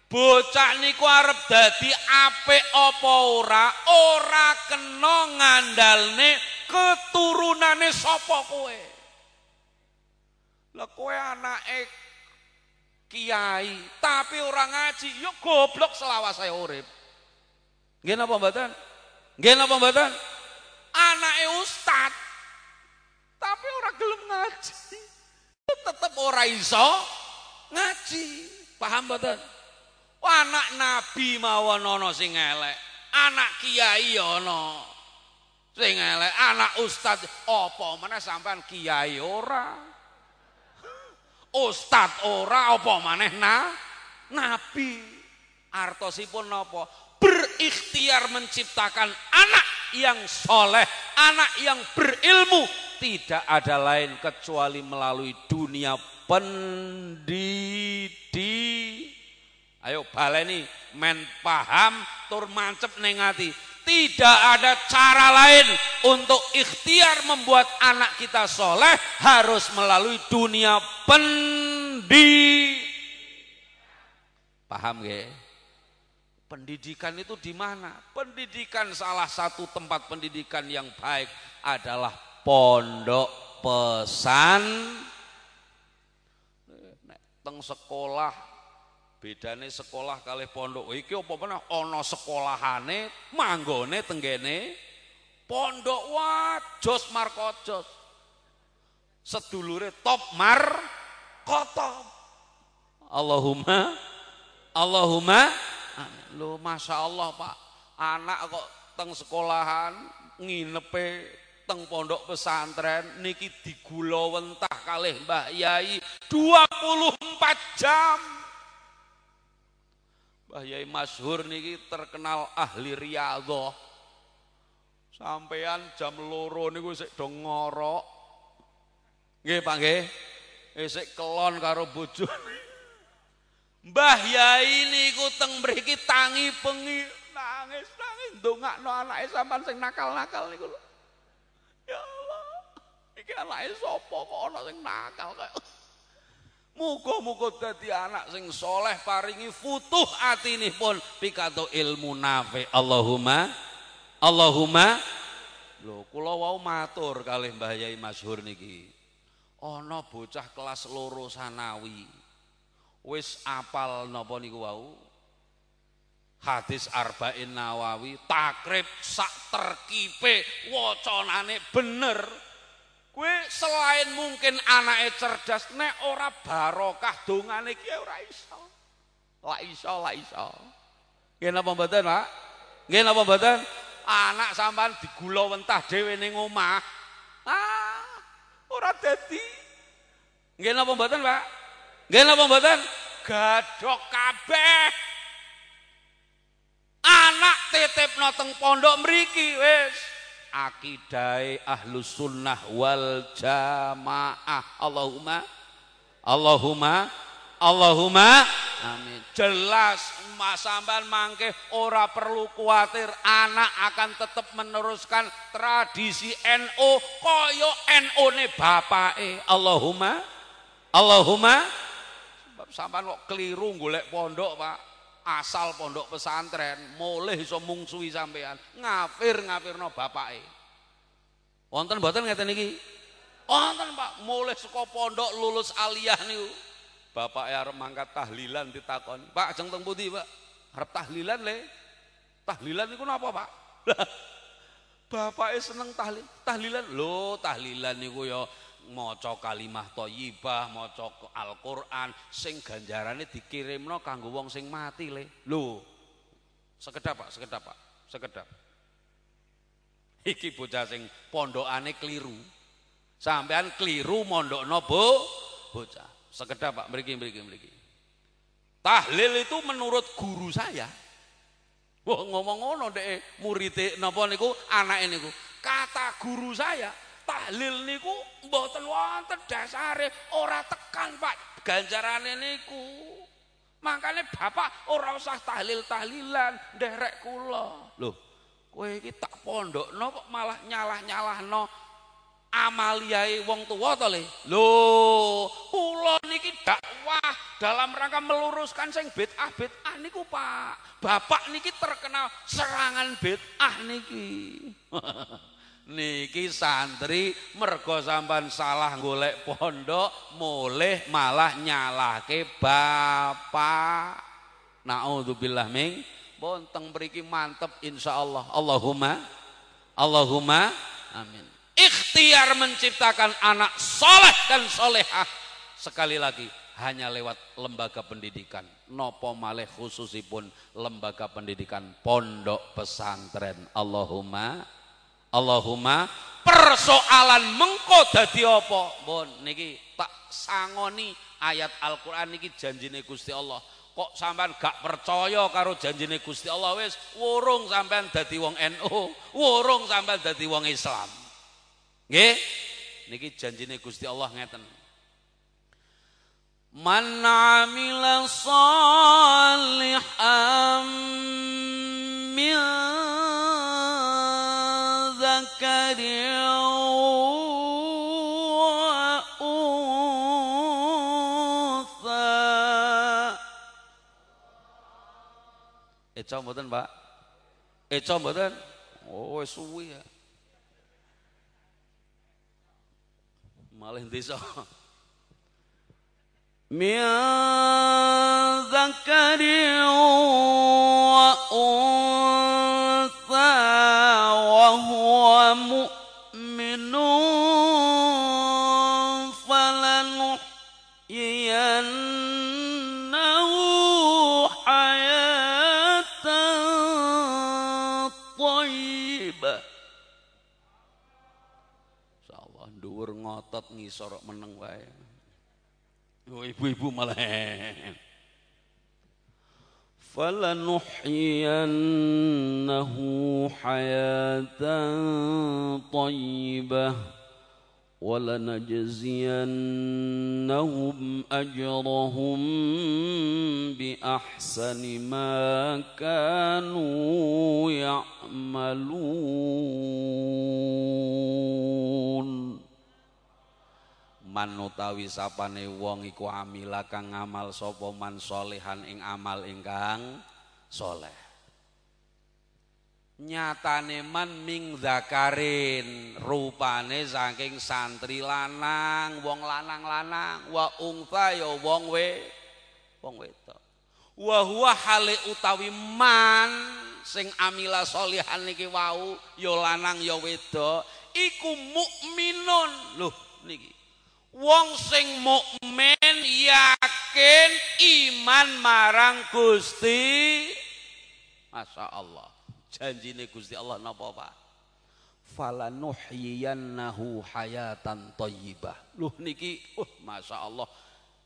Bocah niku arep dadi apik apa ora, ora kena ngandalne keturunane sapa kowe. Lah kowe anake kiai tapi ora ngaji, yo goblok selawase urip. Nggih napa mboten? Nggih napa mboten? Anake ustad tapi ora gelem ngaji. Tetep ora iso ngaji. Paham mboten? Anak nabi mawon ana sing elek. Anak kiai ana sing elek. Anak ustad apa meneh sampean kiai ora? Ustad ora apa maneh na? Nabi. Artosipun napa? Berikhtiar menciptakan anak yang soleh anak yang berilmu. Tidak ada lain kecuali melalui dunia pendidik Ayo baleni men paham tur mancep ning Tidak ada cara lain untuk ikhtiar membuat anak kita soleh harus melalui dunia pendi. Paham gak? Pendidikan itu di mana? Pendidikan salah satu tempat pendidikan yang baik adalah pondok pesan. Teng sekolah bedane sekolah kali pondok. Iki apa meneh? Ana sekolahane manggone tenggene pondok wajos markojos sedulure top mar kotop Allahumma Allahumma. Lu masya Allah pak. Anak kok teng sekolahan nginepe teng pondok pesantren niki digula wentah kalih Mbah Yai 24 jam Mbah Yai Masyhur niki terkenal ahli riyadhah. Sampean jam loro niku sik do ngorok. Nggih, Pak nggih. Isik kelon karo bojone. Mbah Yai niku teng mriki tangi pengi nangis nangis ndongakno anake sampean sing nakal-nakal niku lho. Ya Allah. Iki anake sapa kok ana sing nakal kaya Muga-muga dadi anak sing soleh paringi futuh pun pikato ilmu nafi. Allahumma Allahumma Lho kula wau matur kalih Mbah Yai Masyhur niki. Ana bocah kelas loro sanawi. Wis apal napa niku wau? Hadis Arba'in Nawawi takrib sak terkipe wacanane bener. Kue selain mungkin anaknya cerdas, nek ora barokah dongane iki ora iso. La iso, la iso. Nggih napa mboten, Pak? Nggih napa mboten? Anak sampean digula wentah dhewe ning omah. Ah, ora dadi. Nggih napa mboten, Pak? Nggih napa mboten? Gadok kabeh. Anak titipno teng pondok mriki wis akidai ahlus sunnah wal jamaah. Allahumma Allahumma Allahumma amin. Jelas sampean mangke ora perlu khawatir anak akan tetap meneruskan tradisi NU koyo NU ne bapake. Allahumma Allahumma sampean kok keliru golek pondok, Pak. Asal pondok pesantren, mulai iso mungsuhi sampean. Ngafir ngafirno bapake. Wonten mboten ngeten iki? Wonten, Pak. Mulai saka pondok lulus aliyah niku Bapak arep mangkat tahlilan ditakoni. Pak ajeng teng pundi, Pak? Arep tahlilan le. Tahlilan niku napa, Pak? [LAUGHS] Bapake seneng tahlil. Tahlilan. Lho, tahlilan niku ya maca kalimah thayyibah, maca Al-Qur'an sing ganjarane dikirimno kanggo wong sing mati le. Lho. Sekedap, Pak, sekedap, Pak. Sekedap. [LAUGHS] Iki bocah sing pondokane keliru. Sampean keliru mondokno, Bu, bocah. Sekedar Pak, mriki mriki mriki. Tahlil itu menurut guru saya. Wah ngomong ngono dek murid napa niku anak niku. Kata guru saya, tahlil niku mboten wonten dasare ora tekan Pak ganjarane niku. Makanya bapak ora usah tahlil-tahlilan nderek kula. Loh, kowe iki tak pondokno kok malah nyalah-nyalahno amaliyai wong tua to le. Lho, kula niki dakwah dalam rangka meluruskan sing bid'ah bid'ah niku Pak. Bapak niki terkenal serangan bid'ah niki. [LAUGHS] niki santri mergo sampan salah golek pondok mulih malah nyalahke bapak. Nauzubillah ming. Bonteng mriki mantep insyaallah. Allahumma Allahumma amin. Ikhtiar menciptakan anak soleh dan solehah. Sekali lagi hanya lewat lembaga pendidikan. Nopo malih khususipun lembaga pendidikan pondok pesantren. Allahumma Allahumma persoalan mengko dadi apa bon niki tak sangoni ayat Al-Qur'an niki janjine Gusti Allah kok sampean gak percaya karo janjine Gusti Allah wis wurung sampean dadi wong NU wurung sampean dadi wong Islam Nggih? Niki janjine Gusti Allah ngeten. Man amila salihan mboten, Pak? Eca mboten? Oh, suwi ya. malih desa min zakari wa untha wa huwa mu'minun ngotot ngisor meneng wae. Oh, ibu-ibu malah. فلنحيينه حياة طيبة ولنجزينهم أجرهم بأحسن ما كانوا يعملون man utawi sapane wong iku amila kang ngamal sapa man solehan ing amal ingkang soleh. Nyatane man ming zakarin rupane saking santri lanang wong lanang-lanang wa ungfa ya wong we wong wedok. Wa huwa hale utawi man sing amila solihan niki wau ya lanang ya wedok iku mukminun. Lho niki Wong sing mukmin yakin iman marang Gusti Masya Allah janjine Gusti Allah napa Pak falanuhyiyannahu hayatan thayyibah. Luh niki uh Masya Allah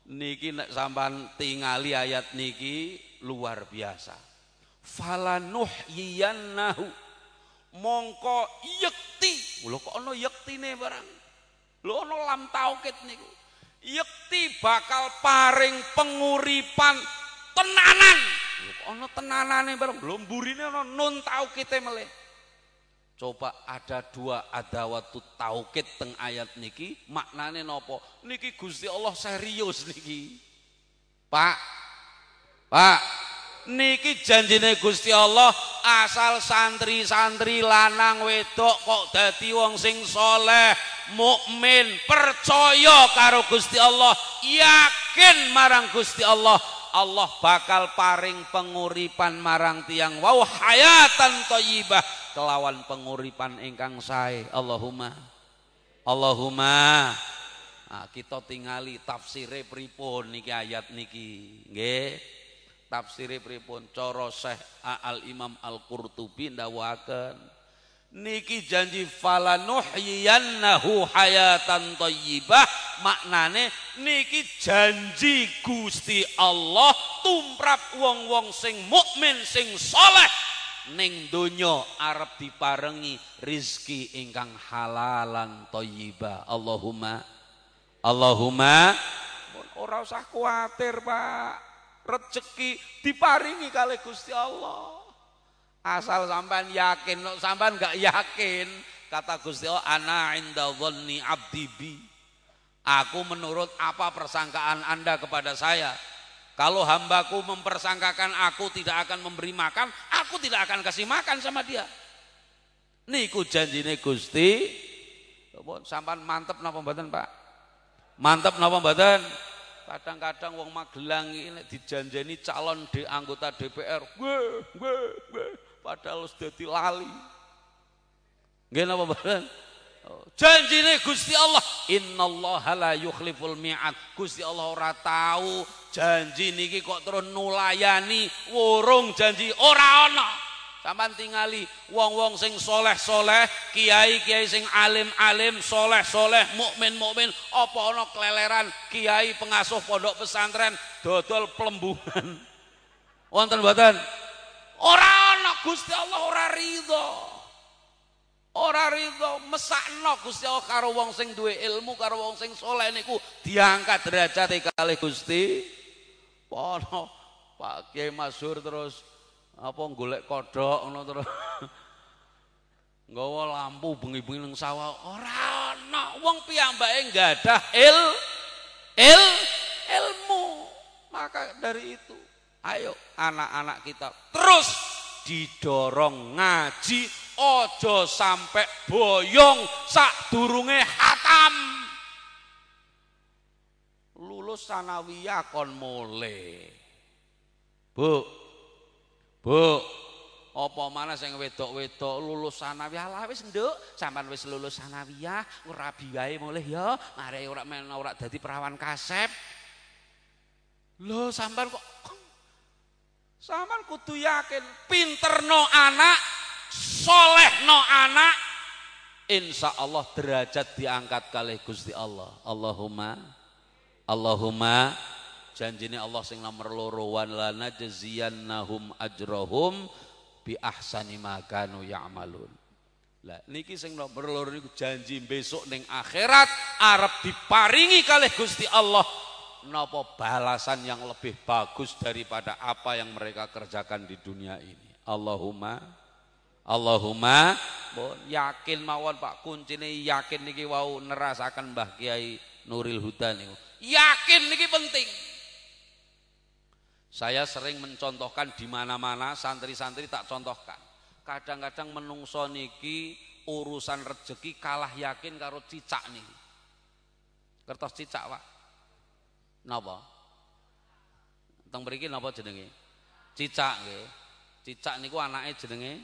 niki nek sampean tingali ayat niki luar biasa. Falanuhyiyannahu mongko yekti. Lho kok ana yektine barang. Lho ana lam taukid niku. Yekti bakal paring penguripan tenanan. Ana tenanane barang. Lho mburine ana nun taukite meleh. Coba ada dua adawatu taukid teng ayat niki maknane nopo? Niki Gusti Allah serius niki. Pak. Pak. Niki janjine Gusti Allah asal santri-santri lanang wedok kok dadi wong sing soleh, mukmin, percaya karo Gusti Allah, yakin marang Gusti Allah, Allah bakal paring penguripan marang tiang. Wau hayatan thayyibah kelawan penguripan ingkang sae. Allahumma Allahumma. Nah, kita tingali tafsire pripun niki ayat niki? Nggih. Tafsire pripun? Cara Syekh Al Imam Al Qurtubi ndawaken niki janji falanuhyiyannahu hayatan thayyibah maknane niki janji Gusti Allah tumrap wong-wong sing mukmin sing soleh ning donya arep diparengi rizki ingkang halalan thayyiba Allahumma Allahumma. Ora usah kuatir Pak. Rezeki diparingi kali Gusti Allah asal sampean yakin sampean gak yakin kata Gusti Allah ana inda dhanni abdi bi aku menurut apa persangkaan Anda kepada saya kalau hambaku mempersangkakan aku tidak akan memberi makan, aku tidak akan kasih makan sama dia. Niku janjine Gusti. Sampan mantep napa mboten, Pak? Mantep napa mboten? Kadang-kadang wong Magelang ini dijanjeni calon di anggota DPR. Gue, gue, gue. Padahal sudah lali. Nggih napa mboten? Janjine Gusti Allah, innallaha la yukhliful mi'ad. Gusti Allah ora tahu janji niki kok terus nulayani wurung janji ora ana. Sampeyan tingali wong-wong sing soleh-soleh, kiai-kiai sing alim-alim, soleh-soleh, mukmin-mukmin, apa ana keleleran kiai pengasuh pondok pesantren dodol pelembungan. Wonten mboten? Ora ana Gusti Allah ora ridho. Ora ridho mesakno Gusti Allah karo wong sing duwe ilmu karo wong sing saleh niku diangkat derajate kalih Gusti. Pono Pak Kiai terus apa golek kodhok ngono terus. [LAUGHS] Nggawa lampu bengi-bengi ning sawah. Ora ana wong piyambake nggadah il il ilmu. Maka dari itu ayo anak-anak kita terus didorong ngaji ojo sampai boyong sak durunge hatam. Lulus sanawiyah kon mule bu bu apa mana sing wedok-wedok lulus sanawiyah? Lah wis nduk sampean wis lulus sanawiyah ora wae mulih ya mare ora men ora dadi perawan kasep. Lho sampean kok sampean kudu yakin pinterno anak soleh no anak. Insya Allah derajat diangkat kali Gusti Allah. Allahumma Allahumma janjine Allah sing nomor loro wan lana jaziyannahum ajrohum bi ahsani ma kanu ya'malun. Lah niki sing nomor loro niku janji besok ning akhirat arep diparingi kali Gusti Allah napa balasan yang lebih bagus daripada apa yang mereka kerjakan di dunia ini Allahumma Allahumma yakin mawon Pak kuncine yakin niki wau nerasakan Mbah Kiai Nuril Huda niku. Yakin niki penting. Saya sering mencontohkan di mana-mana santri-santri tak contohkan. Kadang-kadang menungso niki urusan rezeki kalah yakin karo cicak nih. Kertas cicak, Pak. Napa? Teng mriki napa jenenge? Cicak nggih. Cicak niku anake jenenge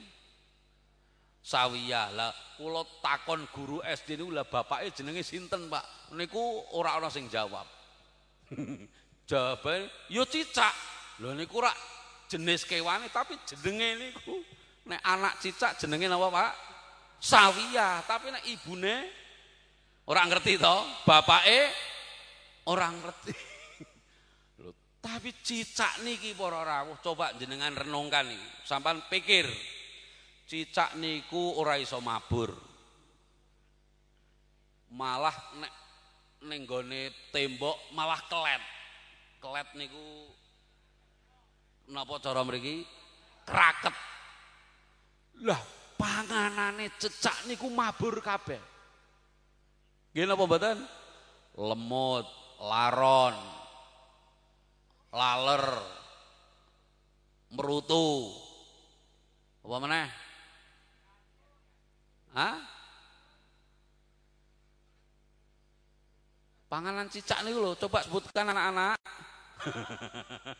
Sawiyah lah kula takon guru SD niku lah bapake jenenge sinten Pak niku ora ana sing jawab [LAUGHS] jawabane yo cicak lho niku ora jenis kewane tapi jenenge niku nek anak cicak jenenge napa Pak sawiyah, tapi nek ibune orang ngerti to, bapake orang ngerti. Tapi cicak niki para rawuh coba jenengan renungkan iki. Sampan pikir. Cicak niku ora iso mabur. Malah nek ning tembok malah kelet. Kelet niku napa cara mriki? Kraket. Lah panganane cecak niku mabur kabeh. Nggih napa mboten? Lemut, laron, laler, merutu. Apa meneh? Hah? Panganan cicak nih lho, coba sebutkan anak-anak. [LAUGHS]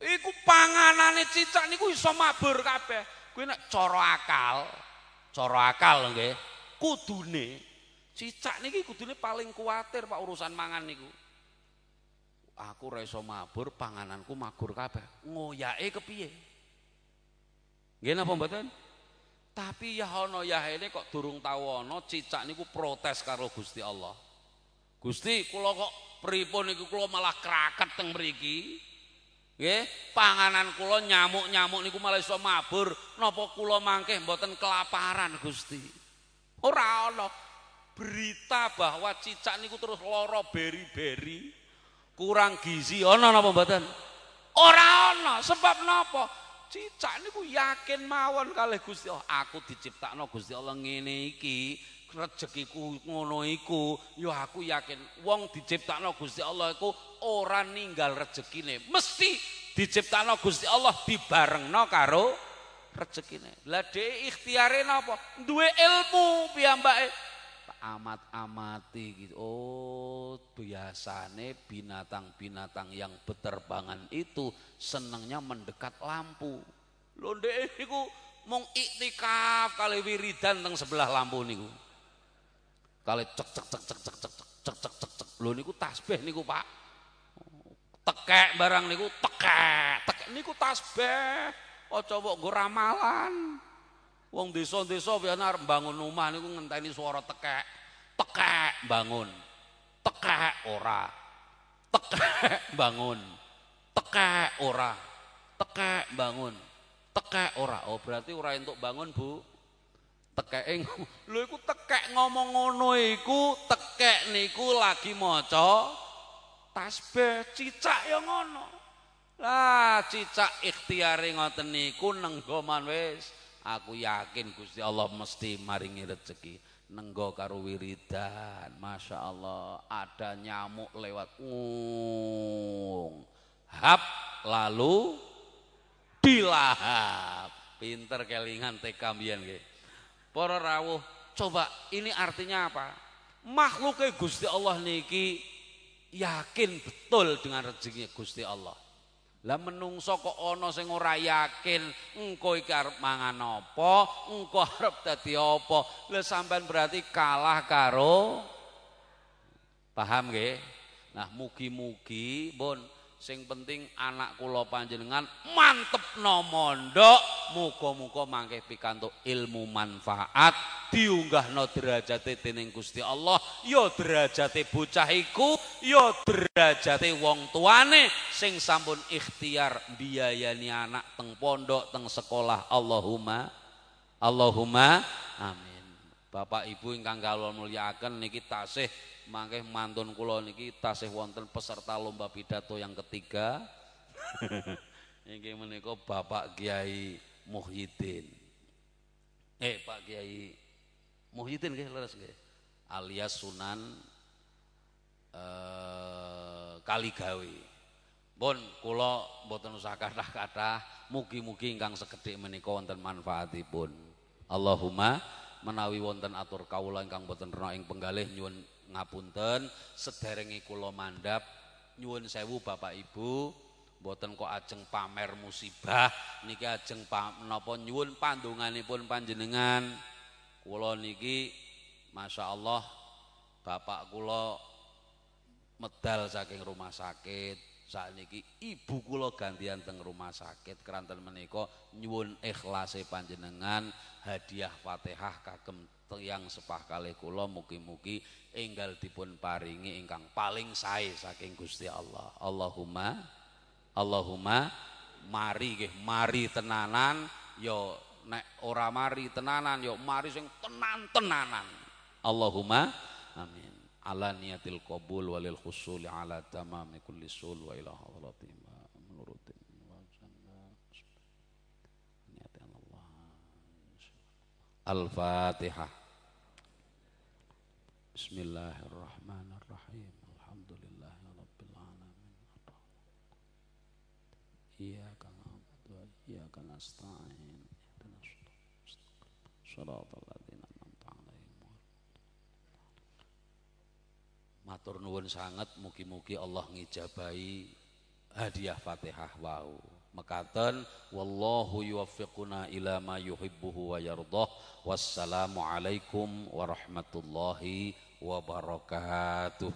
Iku panganane cicak niku iso mabur kabeh. Kuwi nek cara akal, cara akal nggih, kudune cicak niki kudune paling kuatir Pak urusan mangan niku. Aku ora iso mabur, pangananku mabur kabeh. Ngoyake kepiye? Nggih napa mboten? Tapi ya ana ini kok durung tau ana cicak niku protes karo Gusti Allah. Gusti kula kok pripun niku kula malah kraket teng mriki. Nggih, panganan kula nyamuk-nyamuk niku malah iso mabur. Napa kula mangke mboten kelaparan Gusti? Ora ana berita bahwa cicak niku terus lara beri-beri. Kurang gizi ana napa mboten? Ora ana, sebab napa? Cicak niku yakin mawon kalih Gusti Allah. Aku diciptakno Gusti Allah ngene iki, rezekiku ngono iku, ya aku yakin wong diciptakno Gusti Allah iku ora ninggal rezekine. Mesti diciptakno Gusti Allah dibarengno karo rezekine. Lah dhek ikhtiare napa? Duwe ilmu piyambake. Amat-amati gitu. Oh, biasane binatang-binatang yang beterbangan itu senangnya mendekat lampu. Lho ndek niku mung iktikaf kali wiridan teng sebelah lampu niku. Kali cek cek cek cek cek cek cek cek cek cek. Lho niku tasbih niku, Pak. Tekek barang niku tekek, tekek niku tasbih. Aja kok nggo ramalan. Wong desa-desa biyen arep bangun omah niku ngenteni swara tekek. Tekek bangun. Tekek ora. Tekek bangun. Tekek ora. Tekek bangun. Tekek ora. Oh berarti ora entuk bangun, Bu. Tekeke [LAUGHS] lho iku tekek ngomong ngono iku tekek niku lagi maca tasbih cicak ya ngono. Lah cicak ikhtiare ngoten niku nenggoman wis Aku yakin Gusti Allah mesti maringi rezeki. Nenggo karo wiridan, masya Allah ada nyamuk lewat, ngung, hap lalu dilahap. Pinter kelingan tekambian ke. Para rawuh, coba ini artinya apa? Makhluknya Gusti Allah niki yakin betul dengan rezekinya Gusti Allah. Lah menungso kok ana sing ora yakin engko iki arep mangan apa, engko [LAUGHS] arep dadi apa. Lah sampean berarti kalah karo paham nggih? Nah, mugi-mugi, Bun, sing penting anak kula panjenengan mantep no mondok muga-muga mangke pikantuk ilmu manfaat diunggahno derajate dening Gusti Allah. Ya derajate bocah iku ya derajate wong tuane. Sing sampun ikhtiar biayani anak teng pondok teng sekolah. Allahumma Allahumma amin. Bapak Ibu ingkang kawula mulyakaken niki tasih mangke mantun kula niki tasih wonten peserta lomba pidato yang ketiga. [LAUGHS] Inggih menika Bapak Kiai Muhyiddin. Eh Pak Kiai Muhyiddin nggih leres nggih. Alias Sunan eh, Kaligawe. Pun kula mboten usah kathah-kathah, mugi-mugi ingkang sekedhik menika wonten manfaatipun. Allahumma menawi wonten atur kawula ingkang boten rena ing penggalih nyuwun ngapunten sederenge kula mandhap nyuwun sewu Bapak Ibu mboten kok ajeng pamer musibah niki ajeng menapa nyuwun pandonganipun panjenengan. Kula niki Masya Allah Bapak kula medal saking rumah sakit. Saat ini ibu kula gantian teng rumah sakit keranten menika nyuwun ikhlase panjenengan hadiah Fatihah kagem yang sepah kalih kula mugi-mugi enggal dipun paringi ingkang paling sae saking Gusti Allah. Allahumma Allahumma mari nggih mari tenanan ya nek ora mari tenanan ya mari sing tenan-tenanan. Allahumma amin ala niyatil qabul walil khusuli ala tamami kulli sul wa ila hadrati ma menurutin wa jannah Allah Al-Fatihah Bismillahirrahmanirrahim. Alhamdulillahi rabbil alamin. Iyyaka na'budu wa iyyaka nasta'in. Ihdinas siratal Matur nuwun sangat mugi-mugi Allah ngijabahi hadiah Fatihah. Wau. Mekaten wallahu yuwaffiquna ila ma yuhibbuhu wa yardah. Wassalamu alaikum warahmatullahi wabarakatuh.